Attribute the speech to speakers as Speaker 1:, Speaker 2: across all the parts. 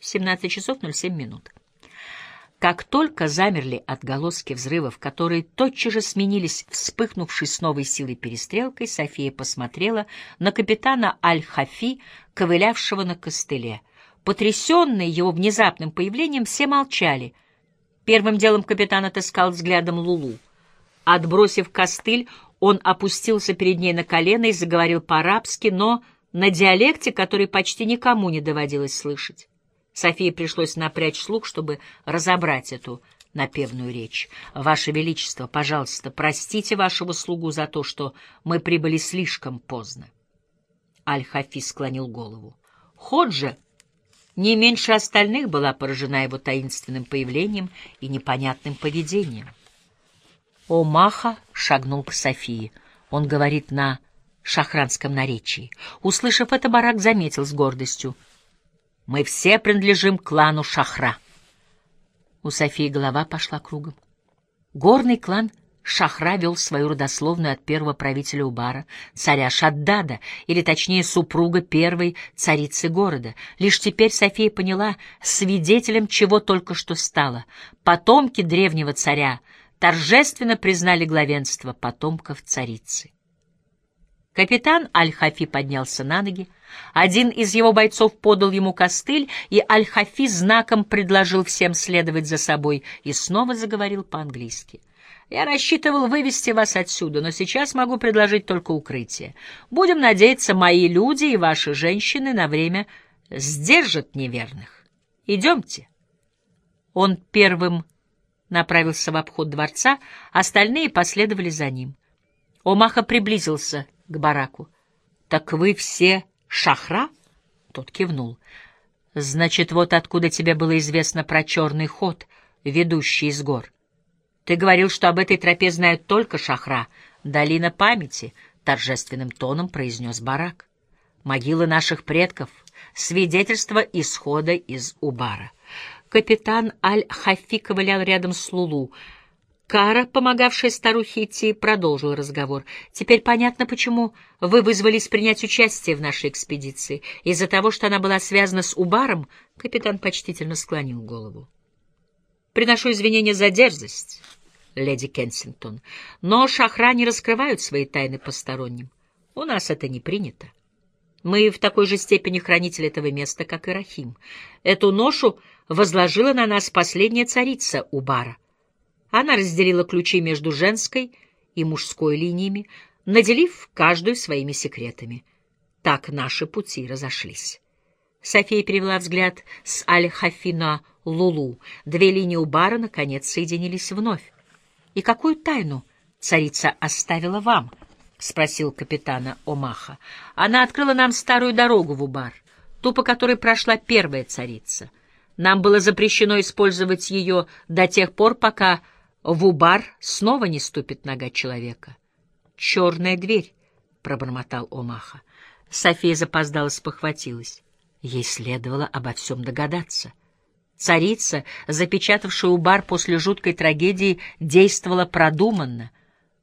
Speaker 1: 17 часов 07 минут. Как только замерли отголоски взрывов, которые тотчас же сменились вспыхнувшей с новой силой перестрелкой, София посмотрела на капитана Аль-Хафи, ковылявшего на костыле. Потрясенные его внезапным появлением, все молчали. Первым делом капитан отыскал взглядом Лулу. Отбросив костыль, он опустился перед ней на колено и заговорил по-арабски, но на диалекте, который почти никому не доводилось слышать. Софии пришлось напрячь слух, чтобы разобрать эту напевную речь. «Ваше Величество, пожалуйста, простите вашего слугу за то, что мы прибыли слишком поздно». Аль-Хафи склонил голову. Ходжа не меньше остальных была поражена его таинственным появлением и непонятным поведением. Омаха шагнул к Софии. Он говорит на шахранском наречии. Услышав это, барак заметил с гордостью — мы все принадлежим клану Шахра. У Софии голова пошла кругом. Горный клан Шахра вел свою родословную от первого правителя Убара, царя Шаддада, или точнее супруга первой царицы города. Лишь теперь София поняла, свидетелем чего только что стало. Потомки древнего царя торжественно признали главенство потомков царицы. Капитан Аль-Хафи поднялся на ноги, один из его бойцов подал ему костыль, и Аль-Хафи знаком предложил всем следовать за собой и снова заговорил по-английски. «Я рассчитывал вывести вас отсюда, но сейчас могу предложить только укрытие. Будем надеяться, мои люди и ваши женщины на время сдержат неверных. Идемте». Он первым направился в обход дворца, остальные последовали за ним. Омаха приблизился к бараку. «Так вы все Шахра? Тот кивнул. Значит, вот откуда тебе было известно про черный ход, ведущий из гор. Ты говорил, что об этой тропе знают только Шахра. Долина памяти, торжественным тоном произнес барак. Могилы наших предков, свидетельство исхода из Убара. Капитан Аль-Хафи ковылял рядом с Лулу. Кара, помогавшая старухе идти, продолжил разговор. «Теперь понятно, почему вы вызвались принять участие в нашей экспедиции. Из-за того, что она была связана с Убаром, капитан почтительно склонил голову. Приношу извинения за дерзость, леди Кенсингтон, но шахра не раскрывают свои тайны посторонним. У нас это не принято. Мы в такой же степени хранители этого места, как и Рахим. Эту ношу возложила на нас последняя царица Убара — она разделила ключи между женской и мужской линиями, наделив каждую своими секретами. Так наши пути разошлись. София перевела взгляд с Аль-Хафи Лулу. Две линии у бара, наконец, соединились вновь. — И какую тайну царица оставила вам? — спросил капитана Омаха. — Она открыла нам старую дорогу в Убар, ту, по которой прошла первая царица. Нам было запрещено использовать ее до тех пор, пока в Убар снова не ступит нога человека. «Черная дверь», — пробормотал Омаха. София запоздала спохватилась. Ей следовало обо всем догадаться. Царица, запечатавшая Убар после жуткой трагедии, действовала продуманно.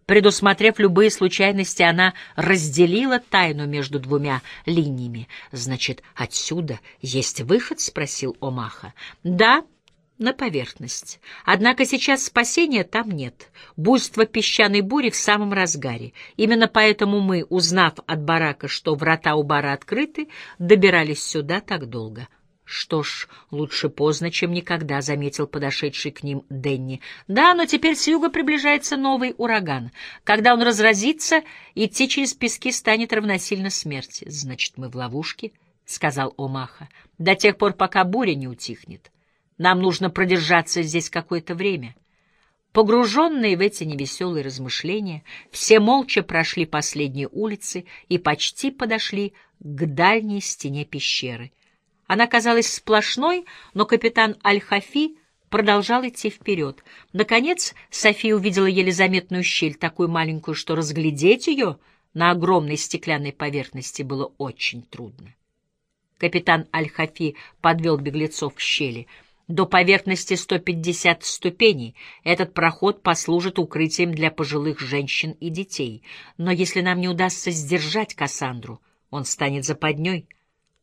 Speaker 1: Предусмотрев любые случайности, она разделила тайну между двумя линиями. «Значит, отсюда есть выход?» — спросил Омаха. «Да», на поверхность. Однако сейчас спасения там нет. Буйство песчаной бури в самом разгаре. Именно поэтому мы, узнав от барака, что врата у бара открыты, добирались сюда так долго. Что ж, лучше поздно, чем никогда, — заметил подошедший к ним Денни. Да, но теперь с юга приближается новый ураган. Когда он разразится, идти через пески станет равносильно смерти. Значит, мы в ловушке, — сказал Омаха, — до тех пор, пока буря не утихнет. Нам нужно продержаться здесь какое-то время. Погруженные в эти невеселые размышления, все молча прошли последние улицы и почти подошли к дальней стене пещеры. Она казалась сплошной, но капитан Аль-Хафи продолжал идти вперед. Наконец София увидела еле заметную щель, такую маленькую, что разглядеть ее на огромной стеклянной поверхности было очень трудно. Капитан Аль-Хафи подвел беглецов к щели — до поверхности 150 ступеней. Этот проход послужит укрытием для пожилых женщин и детей. Но если нам не удастся сдержать Кассандру, он станет западней.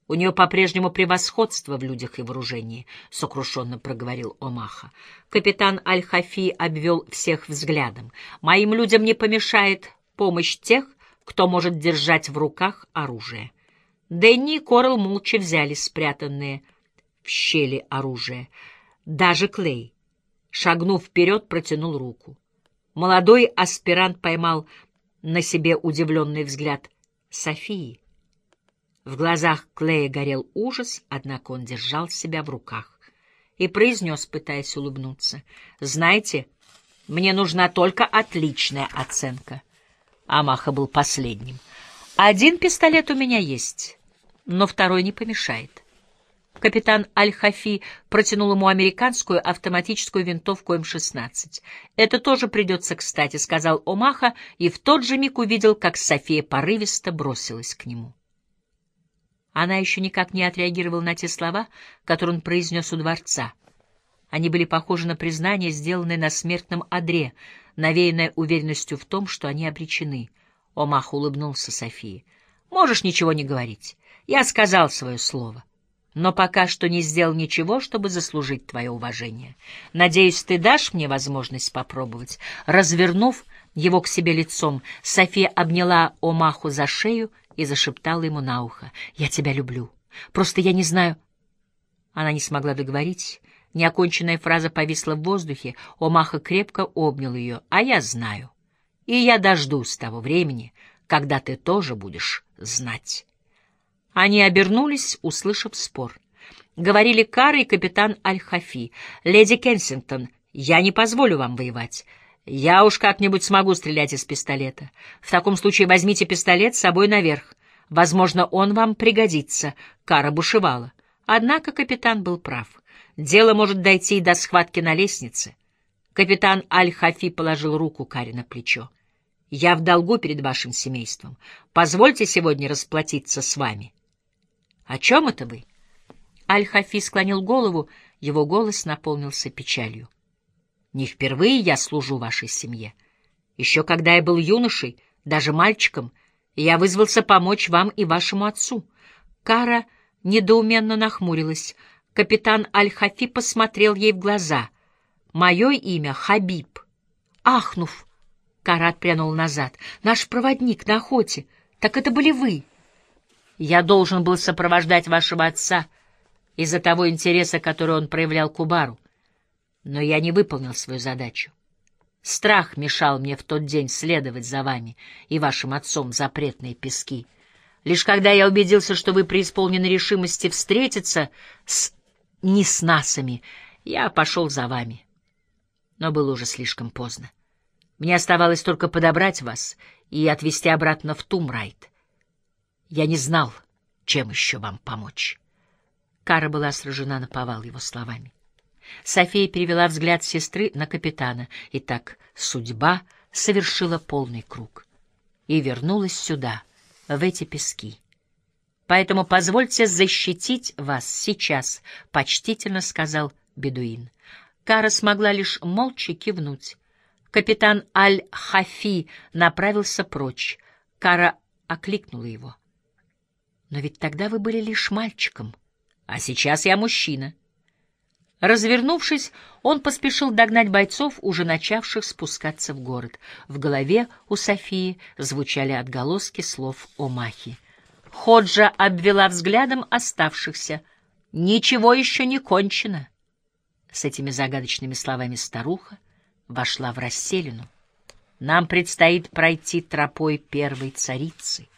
Speaker 1: У нее по-прежнему превосходство в людях и вооружении, — сокрушенно проговорил Омаха. Капитан Аль-Хафи обвел всех взглядом. Моим людям не помешает помощь тех, кто может держать в руках оружие. Дэнни и Корл молча взяли спрятанные в щели оружие. Даже Клей, шагнув вперед, протянул руку. Молодой аспирант поймал на себе удивленный взгляд Софии. В глазах Клея горел ужас, однако он держал себя в руках и произнес, пытаясь улыбнуться, «Знаете, мне нужна только отличная оценка». Амаха был последним. «Один пистолет у меня есть, но второй не помешает». Капитан Аль-Хафи протянул ему американскую автоматическую винтовку М-16. «Это тоже придется кстати», — сказал Омаха, и в тот же миг увидел, как София порывисто бросилась к нему. Она еще никак не отреагировала на те слова, которые он произнес у дворца. Они были похожи на признание, сделанное на смертном одре, навеянное уверенностью в том, что они обречены. Омах улыбнулся Софии. «Можешь ничего не говорить. Я сказал свое слово. Но пока что не сделал ничего, чтобы заслужить твое уважение. Надеюсь, ты дашь мне возможность попробовать». Развернув его к себе лицом, София обняла Омаху за шею и зашептала ему на ухо. «Я тебя люблю. Просто я не знаю...» Она не смогла договорить. Неоконченная фраза повисла в воздухе. Омаха крепко обнял ее. «А я знаю. И я дождусь того времени, когда ты тоже будешь знать». Они обернулись, услышав спор. Говорили Кара и капитан Аль-Хафи. «Леди Кенсингтон, я не позволю вам воевать. Я уж как-нибудь смогу стрелять из пистолета. В таком случае возьмите пистолет с собой наверх. Возможно, он вам пригодится. Кара бушевала. Однако капитан был прав. Дело может дойти и до схватки на лестнице. Капитан Аль-Хафи положил руку Каре на плечо. «Я в долгу перед вашим семейством. Позвольте сегодня расплатиться с вами». «О чем это вы?» Аль-Хафи склонил голову, его голос наполнился печалью. Не впервые я служу вашей семье. Еще когда я был юношей, даже мальчиком, я вызвался помочь вам и вашему отцу. Кара недоуменно нахмурилась. Капитан Аль-Хафи посмотрел ей в глаза. «Мое имя Хабиб». Ахнув, Кара отпрянул назад. «Наш проводник на охоте. Так это были вы». «Я должен был сопровождать вашего отца из-за того интереса, который он проявлял к Убару. Но я не выполнил свою задачу. Страх мешал мне в тот день следовать за вами и вашим отцом запретные пески. Лишь когда я убедился, что вы преисполнены решимости встретиться с неснасами, я пошел за вами. Но было уже слишком поздно. Мне оставалось только подобрать вас и отвезти обратно в Тумрайт. Я не знал, чем еще вам помочь. Кара была сражена на повал его словами. София перевела взгляд сестры на капитана. и так судьба совершила полный круг и вернулась сюда, в эти пески. Поэтому позвольте защитить вас сейчас, — почтительно сказал бедуин. Кара смогла лишь молча кивнуть. Капитан Аль-Хафи направился прочь. Кара окликнула его. «Но ведь тогда вы были лишь мальчиком, а сейчас я мужчина». Развернувшись, он поспешил догнать бойцов, уже начавших спускаться в город. В голове у Софии звучали отголоски слов Омахи. Ходжа обвела взглядом оставшихся. «Ничего еще не кончено!» С этими загадочными словами старуха вошла в расселину. «Нам предстоит пройти тропой первой царицы».